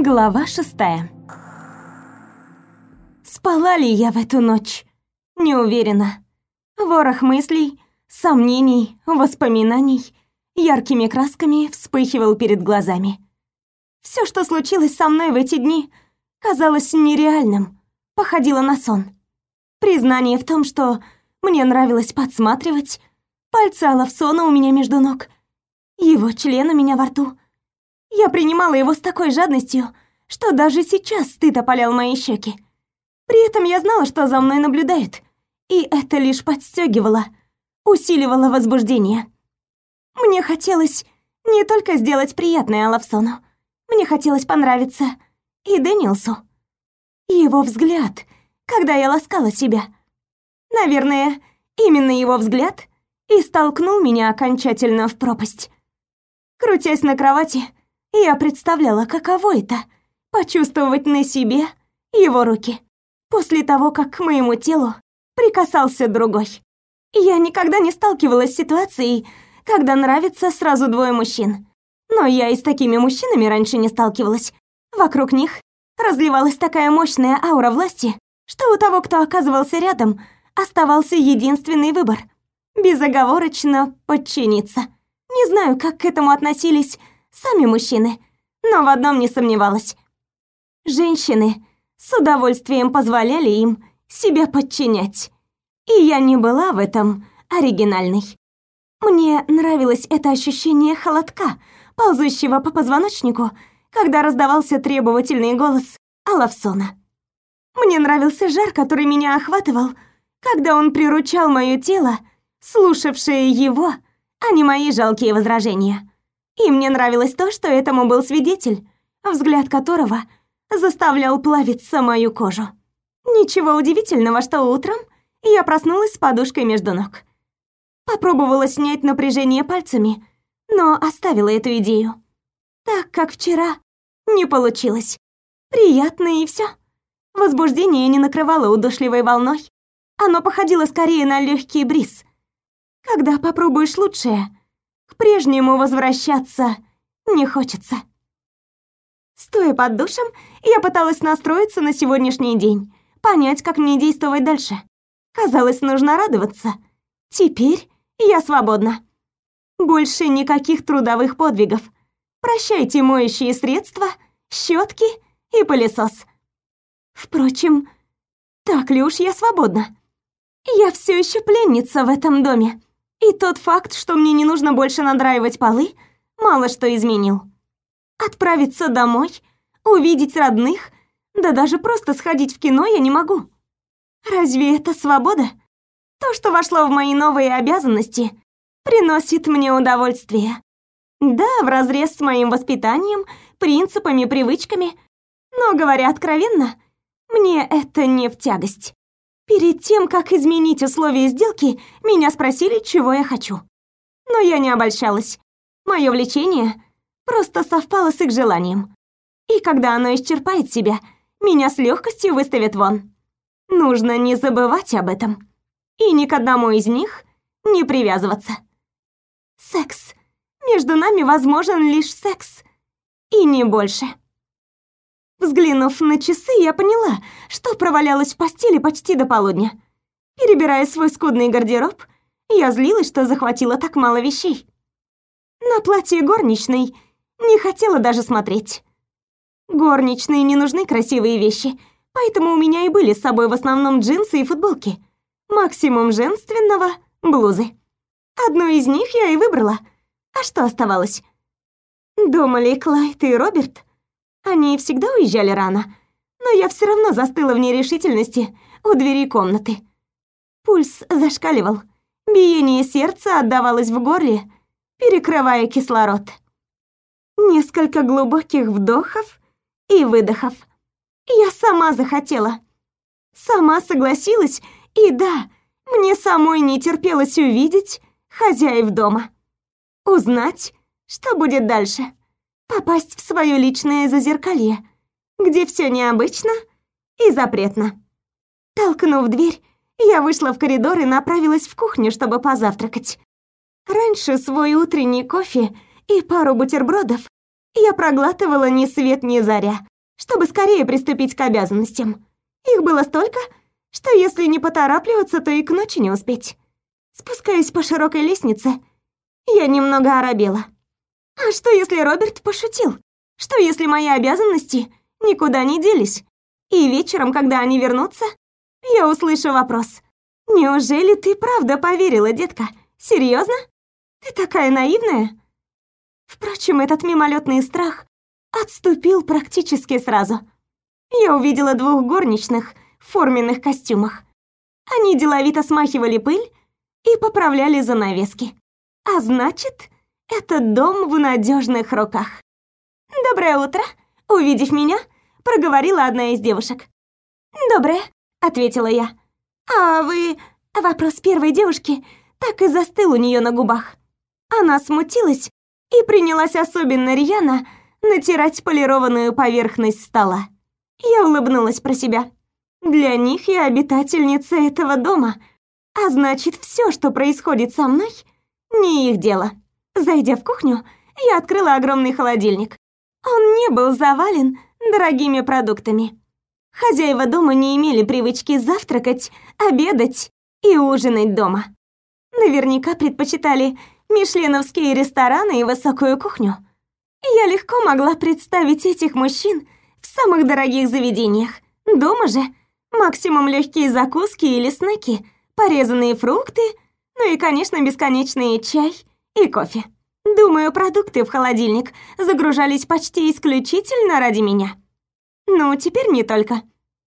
Глава шестая. Спала ли я в эту ночь? Не уверена. Ворох мыслей, сомнений, воспоминаний яркими красками вспыхивал перед глазами. Все, что случилось со мной в эти дни, казалось нереальным, походило на сон. Признание в том, что мне нравилось подсматривать, пальцы Алавсона у меня между ног, его член у меня во рту. Я принимала его с такой жадностью, что даже сейчас стыд опалял мои щеки. При этом я знала, что за мной наблюдают, и это лишь подстегивало, усиливало возбуждение. Мне хотелось не только сделать приятное Алавсону, мне хотелось понравиться и Дэниелсу. Его взгляд, когда я ласкала себя. Наверное, именно его взгляд и столкнул меня окончательно в пропасть. Крутясь на кровати, я представляла, каково это — почувствовать на себе его руки после того, как к моему телу прикасался другой. Я никогда не сталкивалась с ситуацией, когда нравится сразу двое мужчин. Но я и с такими мужчинами раньше не сталкивалась. Вокруг них разливалась такая мощная аура власти, что у того, кто оказывался рядом, оставался единственный выбор — безоговорочно подчиниться. Не знаю, как к этому относились сами мужчины, но в одном не сомневалась. Женщины с удовольствием позволяли им себя подчинять. И я не была в этом оригинальной. Мне нравилось это ощущение холодка, ползущего по позвоночнику, когда раздавался требовательный голос Алавсона. Мне нравился жар, который меня охватывал, когда он приручал моё тело, слушавшее его, а не мои жалкие возражения. И мне нравилось то, что этому был свидетель, взгляд которого заставлял плавиться мою кожу. Ничего удивительного, что утром я проснулась с подушкой между ног. Попробовала снять напряжение пальцами, но оставила эту идею. Так как вчера не получилось. Приятно и все. Возбуждение не накрывало удушливой волной. Оно походило скорее на легкий бриз. Когда попробуешь лучшее, прежнему возвращаться не хочется. Стоя под душем, я пыталась настроиться на сегодняшний день, понять, как мне действовать дальше. Казалось, нужно радоваться. Теперь я свободна. Больше никаких трудовых подвигов. Прощайте моющие средства, щетки и пылесос. Впрочем, так ли уж я свободна? Я все еще пленница в этом доме. И тот факт, что мне не нужно больше надраивать полы, мало что изменил. Отправиться домой, увидеть родных, да даже просто сходить в кино я не могу. Разве это свобода? То, что вошло в мои новые обязанности, приносит мне удовольствие. Да, вразрез с моим воспитанием, принципами, привычками, но, говоря откровенно, мне это не в тягость. Перед тем, как изменить условия сделки, меня спросили, чего я хочу. Но я не обольщалась. Мое влечение просто совпало с их желанием. И когда оно исчерпает себя, меня с легкостью выставят вон. Нужно не забывать об этом и ни к одному из них не привязываться. Секс. Между нами возможен лишь секс. И не больше. Взглянув на часы, я поняла, что провалялась в постели почти до полудня. Перебирая свой скудный гардероб, я злилась, что захватила так мало вещей. На платье горничной не хотела даже смотреть. Горничные не нужны красивые вещи, поэтому у меня и были с собой в основном джинсы и футболки максимум женственного — блузы. Одну из них я и выбрала. А что оставалось? Думали Клайд и Роберт? Они всегда уезжали рано, но я все равно застыла в нерешительности у двери комнаты. Пульс зашкаливал, биение сердца отдавалось в горле, перекрывая кислород. Несколько глубоких вдохов и выдохов. Я сама захотела. Сама согласилась и да, мне самой не терпелось увидеть хозяев дома. Узнать, что будет дальше. Попасть в свое личное зазеркалье, где все необычно и запретно. Толкнув дверь, я вышла в коридор и направилась в кухню, чтобы позавтракать. Раньше свой утренний кофе и пару бутербродов я проглатывала ни свет ни заря, чтобы скорее приступить к обязанностям. Их было столько, что если не поторапливаться, то и к ночи не успеть. Спускаясь по широкой лестнице, я немного оробела. А что, если Роберт пошутил? Что, если мои обязанности никуда не делись? И вечером, когда они вернутся, я услышу вопрос. «Неужели ты правда поверила, детка? Серьезно? Ты такая наивная?» Впрочем, этот мимолетный страх отступил практически сразу. Я увидела двух горничных в форменных костюмах. Они деловито смахивали пыль и поправляли занавески. А значит, этот дом в надежных руках. «Доброе утро!» Увидев меня, проговорила одна из девушек. «Доброе», — ответила я. «А вы...» Вопрос первой девушки так и застыл у нее на губах. Она смутилась и принялась особенно рьяно натирать полированную поверхность стола. Я улыбнулась про себя. Для них я обитательница этого дома, а значит, все, что происходит со мной, не их дело. Зайдя в кухню, я открыла огромный холодильник. Он не был завален дорогими продуктами. Хозяева дома не имели привычки завтракать, обедать и ужинать дома. Наверняка предпочитали мишленовские рестораны и высокую кухню. Я легко могла представить этих мужчин в самых дорогих заведениях. Дома же максимум легкие закуски или снеки, порезанные фрукты, ну и, конечно, бесконечный чай и кофе. Думаю, продукты в холодильник загружались почти исключительно ради меня. Ну, теперь не только.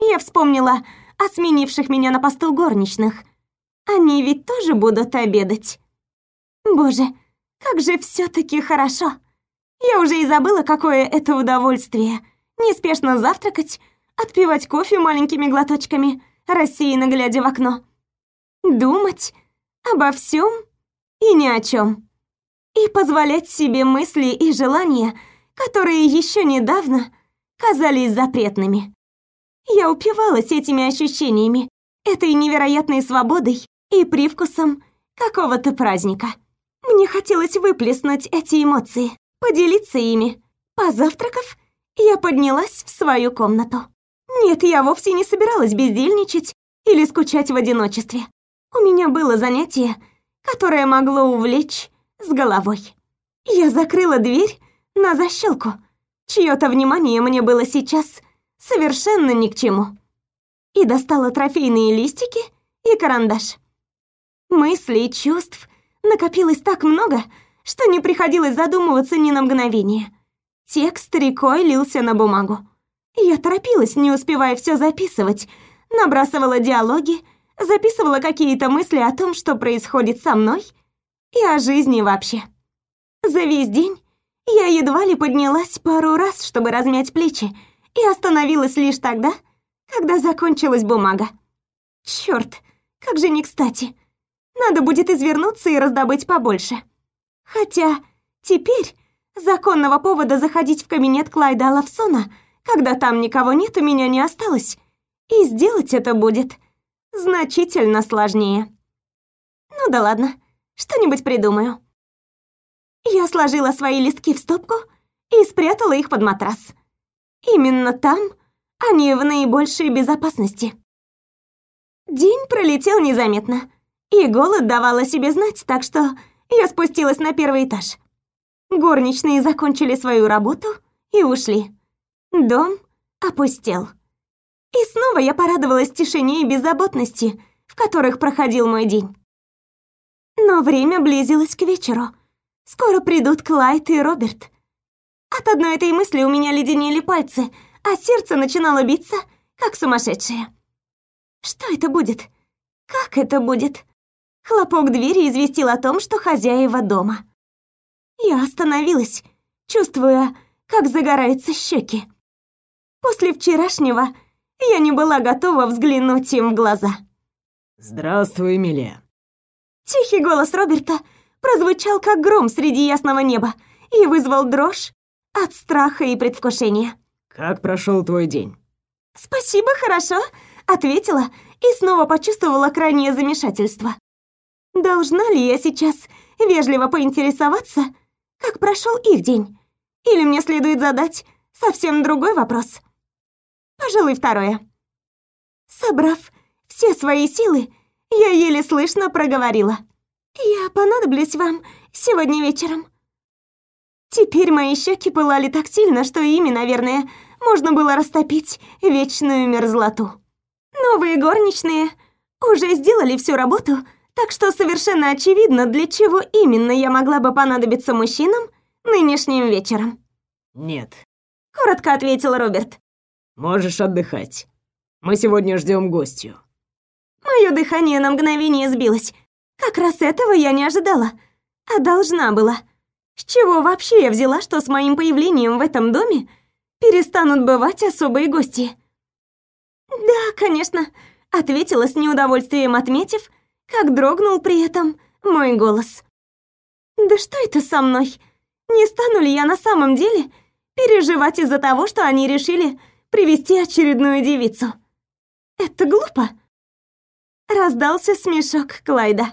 Я вспомнила о сменивших меня на посту горничных. Они ведь тоже будут обедать. Боже, как же все таки хорошо. Я уже и забыла, какое это удовольствие. Неспешно завтракать, отпивать кофе маленькими глоточками, рассеянно глядя в окно. Думать обо всем и ни о чем и позволять себе мысли и желания, которые еще недавно казались запретными. Я упивалась этими ощущениями, этой невероятной свободой и привкусом какого-то праздника. Мне хотелось выплеснуть эти эмоции, поделиться ими. Позавтракав, я поднялась в свою комнату. Нет, я вовсе не собиралась бездельничать или скучать в одиночестве. У меня было занятие, которое могло увлечь с головой. Я закрыла дверь на защелку. Чьё-то внимание мне было сейчас совершенно ни к чему. И достала трофейные листики и карандаш. Мыслей чувств накопилось так много, что не приходилось задумываться ни на мгновение. Текст рекой лился на бумагу. Я торопилась, не успевая все записывать, набрасывала диалоги, записывала какие-то мысли о том, что происходит со мной — и о жизни вообще. За весь день я едва ли поднялась пару раз, чтобы размять плечи, и остановилась лишь тогда, когда закончилась бумага. Чёрт, как же не кстати. Надо будет извернуться и раздобыть побольше. Хотя теперь законного повода заходить в кабинет Клайда Лавсона, когда там никого нет, у меня не осталось. И сделать это будет значительно сложнее. Ну да ладно. Что-нибудь придумаю». Я сложила свои листки в стопку и спрятала их под матрас. Именно там они в наибольшей безопасности. День пролетел незаметно, и голод давал о себе знать, так что я спустилась на первый этаж. Горничные закончили свою работу и ушли. Дом опустел. И снова я порадовалась тишине и беззаботности, в которых проходил мой день. Но время близилось к вечеру. Скоро придут Клайд и Роберт. От одной этой мысли у меня леденели пальцы, а сердце начинало биться, как сумасшедшее. Что это будет? Как это будет? Хлопок двери известил о том, что хозяева дома. Я остановилась, чувствуя, как загораются щеки. После вчерашнего я не была готова взглянуть им в глаза. «Здравствуй, Эмилия», Тихий голос Роберта прозвучал как гром среди ясного неба и вызвал дрожь от страха и предвкушения. «Как прошел твой день?» «Спасибо, хорошо», — ответила и снова почувствовала крайнее замешательство. Должна ли я сейчас вежливо поинтересоваться, как прошел их день? Или мне следует задать совсем другой вопрос? Пожалуй, второе. Собрав все свои силы, я еле слышно проговорила. «Я понадоблюсь вам сегодня вечером». Теперь мои щеки пылали так сильно, что ими, наверное, можно было растопить вечную мерзлоту. Новые горничные уже сделали всю работу, так что совершенно очевидно, для чего именно я могла бы понадобиться мужчинам нынешним вечером. «Нет», — коротко ответил Роберт. «Можешь отдыхать. Мы сегодня ждем гостью». Мое дыхание на мгновение сбилось. Как раз этого я не ожидала, а должна была. С чего вообще я взяла, что с моим появлением в этом доме перестанут бывать особые гости? Да, конечно, ответила с неудовольствием, отметив, как дрогнул при этом мой голос. Да что это со мной? Не стану ли я на самом деле переживать из-за того, что они решили привести очередную девицу? Это глупо. Раздался смешок Клайда.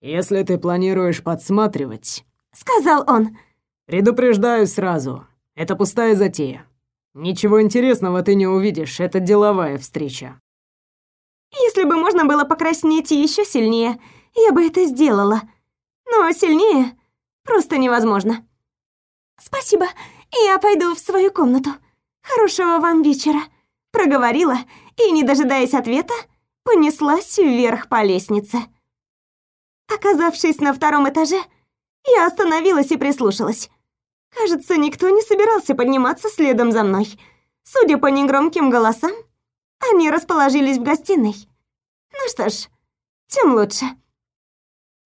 «Если ты планируешь подсматривать, — сказал он. «Предупреждаю сразу, это пустая затея. Ничего интересного ты не увидишь, это деловая встреча». Если бы можно было покраснеть еще сильнее, я бы это сделала. Но сильнее просто невозможно. «Спасибо, я пойду в свою комнату. Хорошего вам вечера», — проговорила и, не дожидаясь ответа, понеслась вверх по лестнице. Оказавшись на втором этаже, я остановилась и прислушалась. Кажется, никто не собирался подниматься следом за мной. Судя по негромким голосам, они расположились в гостиной. Ну что ж, тем лучше.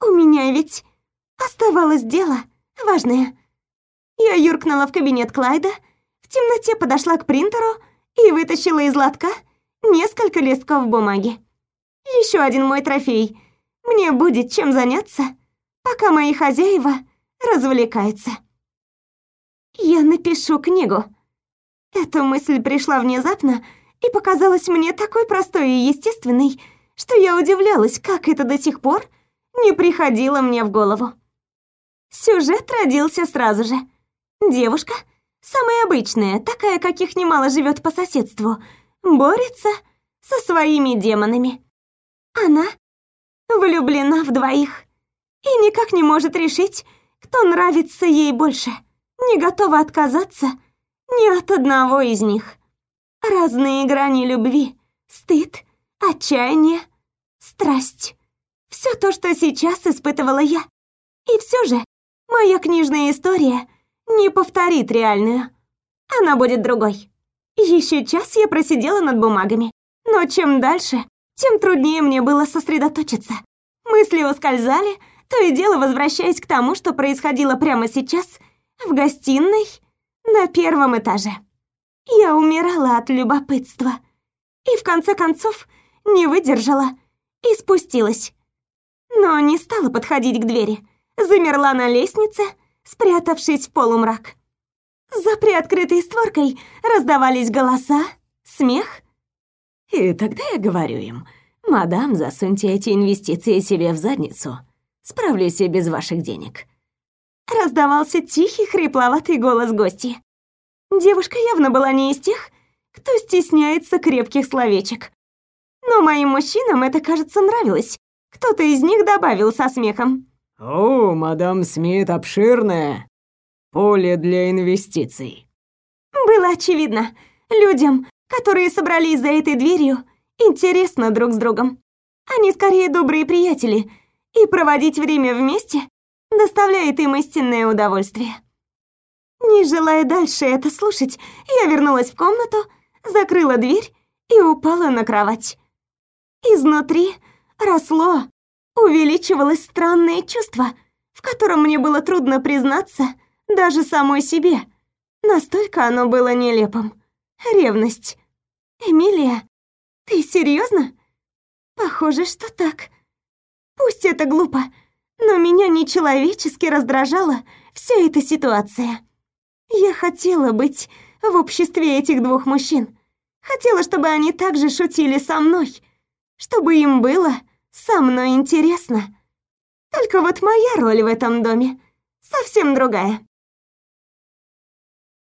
У меня ведь оставалось дело важное. Я юркнула в кабинет Клайда, в темноте подошла к принтеру и вытащила из лотка несколько листков бумаги. Еще один мой трофей. Мне будет чем заняться пока мои хозяева развлекаются. Я напишу книгу. Эта мысль пришла внезапно и показалась мне такой простой и естественной, что я удивлялась, как это до сих пор не приходило мне в голову. Сюжет родился сразу же. Девушка, самая обычная, такая, каких немало живет по соседству, борется со своими демонами. Она влюблена в двоих и никак не может решить, кто нравится ей больше. Не готова отказаться ни от одного из них. Разные грани любви, стыд, отчаяние, страсть. Все то, что сейчас испытывала я. И все же моя книжная история не повторит реальную. Она будет другой. Еще час я просидела над бумагами, но чем дальше, тем труднее мне было сосредоточиться. Мысли ускользали, то и дело возвращаясь к тому, что происходило прямо сейчас в гостиной на первом этаже. Я умирала от любопытства и в конце концов не выдержала и спустилась. Но не стала подходить к двери, замерла на лестнице, спрятавшись в полумрак. За приоткрытой створкой раздавались голоса, смех. И тогда я говорю им, «Мадам, засуньте эти инвестиции себе в задницу Справлюсь и без ваших денег». Раздавался тихий, хрипловатый голос гости. Девушка явно была не из тех, кто стесняется крепких словечек. Но моим мужчинам это, кажется, нравилось. Кто-то из них добавил со смехом. «О, мадам Смит обширное поле для инвестиций». Было очевидно. Людям, которые собрались за этой дверью, интересно друг с другом. Они скорее добрые приятели — и проводить время вместе доставляет им истинное удовольствие. Не желая дальше это слушать, я вернулась в комнату, закрыла дверь и упала на кровать. Изнутри росло, увеличивалось странное чувство, в котором мне было трудно признаться даже самой себе. Настолько оно было нелепым. Ревность. «Эмилия, ты серьезно? Похоже, что так. Пусть это глупо, но меня нечеловечески раздражала вся эта ситуация. Я хотела быть в обществе этих двух мужчин. Хотела, чтобы они также шутили со мной, чтобы им было со мной интересно. Только вот моя роль в этом доме совсем другая.